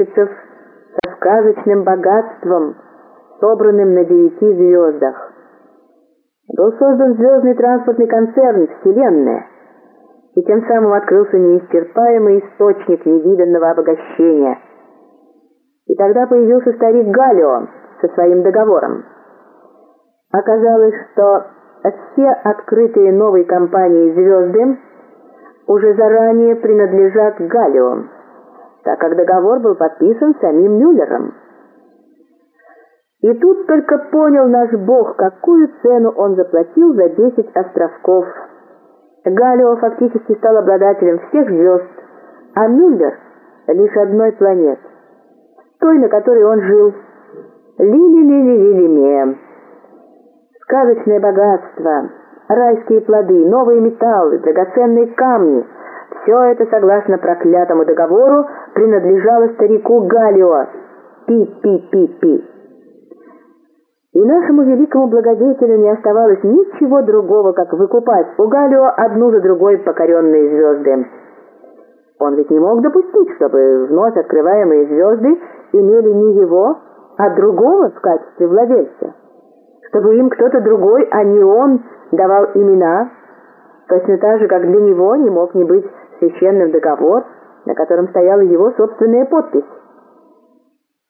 месяцев со сказочным богатством, собранным на девяти звездах. Был создан звездный транспортный концерн «Вселенная», и тем самым открылся неисчерпаемый источник невиданного обогащения. И тогда появился старик Галио со своим договором. Оказалось, что все открытые новой компанией звезды уже заранее принадлежат Галио, так как договор был подписан самим Мюллером. И тут только понял наш Бог, какую цену он заплатил за 10 островков. Галио фактически стал обладателем всех звезд, а Мюллер — лишь одной планеты, той, на которой он жил. Ли-ли-ли-ли-ли-ли-ме. Сказочное богатство, райские плоды, новые металлы, драгоценные камни — все это, согласно проклятому договору, принадлежало старику Галио. Пи-пи-пи-пи. И нашему великому благодетелю не оставалось ничего другого, как выкупать у Галио одну за другой покоренные звезды. Он ведь не мог допустить, чтобы вновь открываемые звезды имели не его, а другого в качестве владельца. Чтобы им кто-то другой, а не он, давал имена, точно так же, как для него не мог не быть священным договор, на котором стояла его собственная подпись.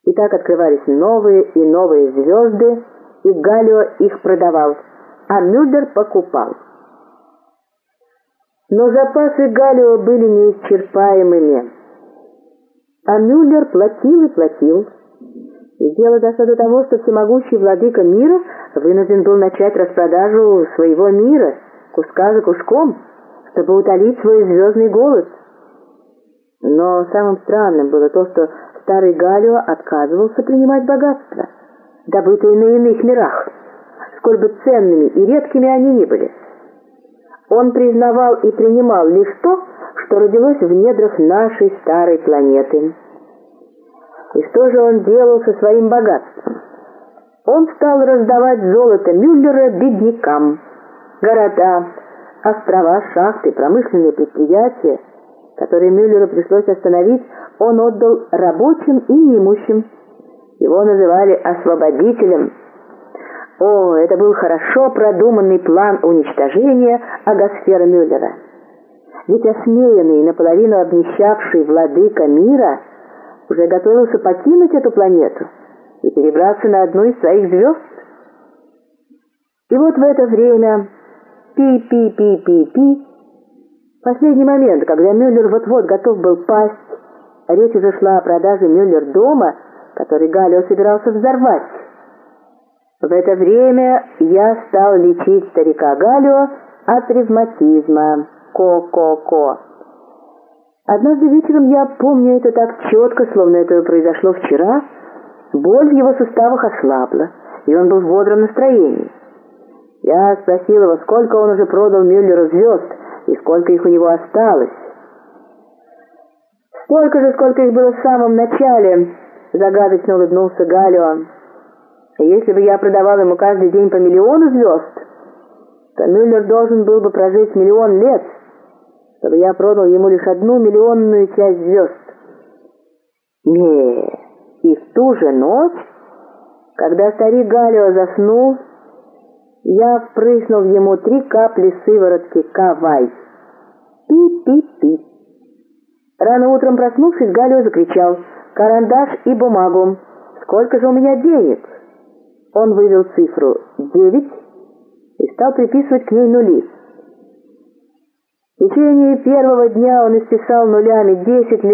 И так открывались новые и новые звезды, и Галио их продавал, а Мюллер покупал. Но запасы Галио были неисчерпаемыми, а Мюллер платил и платил. И дело дошло до того, что всемогущий владыка мира вынужден был начать распродажу своего мира, куска за куском, чтобы утолить свой звездный голод. Но самым странным было то, что старый Галио отказывался принимать богатства, добытые на иных мирах, сколь бы ценными и редкими они ни были. Он признавал и принимал лишь то, что родилось в недрах нашей старой планеты. И что же он делал со своим богатством? Он стал раздавать золото Мюллера беднякам. Города, острова, шахты, промышленные предприятия, которые Мюллеру пришлось остановить, он отдал рабочим и неимущим. Его называли освободителем. О, это был хорошо продуманный план уничтожения агосферы Мюллера. Ведь осмеянный, наполовину обнищавший владыка мира уже готовился покинуть эту планету и перебраться на одну из своих звезд. И вот в это время Пи-пи-пи-пи-пи. Последний момент, когда Мюллер вот-вот готов был пасть, речь уже шла о продаже Мюллер-дома, который Галио собирался взорвать. В это время я стал лечить старика Галио от ревматизма. Ко-ко-ко. Однажды вечером я помню это так четко, словно это произошло вчера. Боль в его суставах ослабла, и он был в бодром настроении. Я спросил его, сколько он уже продал Мюллеру звезд и сколько их у него осталось. «Столько же, сколько их было в самом начале», — загадочно улыбнулся Галио. «Если бы я продавал ему каждый день по миллиону звезд, то Мюллер должен был бы прожить миллион лет, чтобы я продал ему лишь одну миллионную часть звезд». Не, и в ту же ночь, когда старик Галио заснул, я впрыснул ему три капли сыворотки Кавай. Пи-пи-пи. Рано утром проснувшись, Галио закричал «Карандаш и бумагу! Сколько же у меня денег?» Он вывел цифру «девять» и стал приписывать к ней нули. В течение первого дня он исписал нулями десять листов,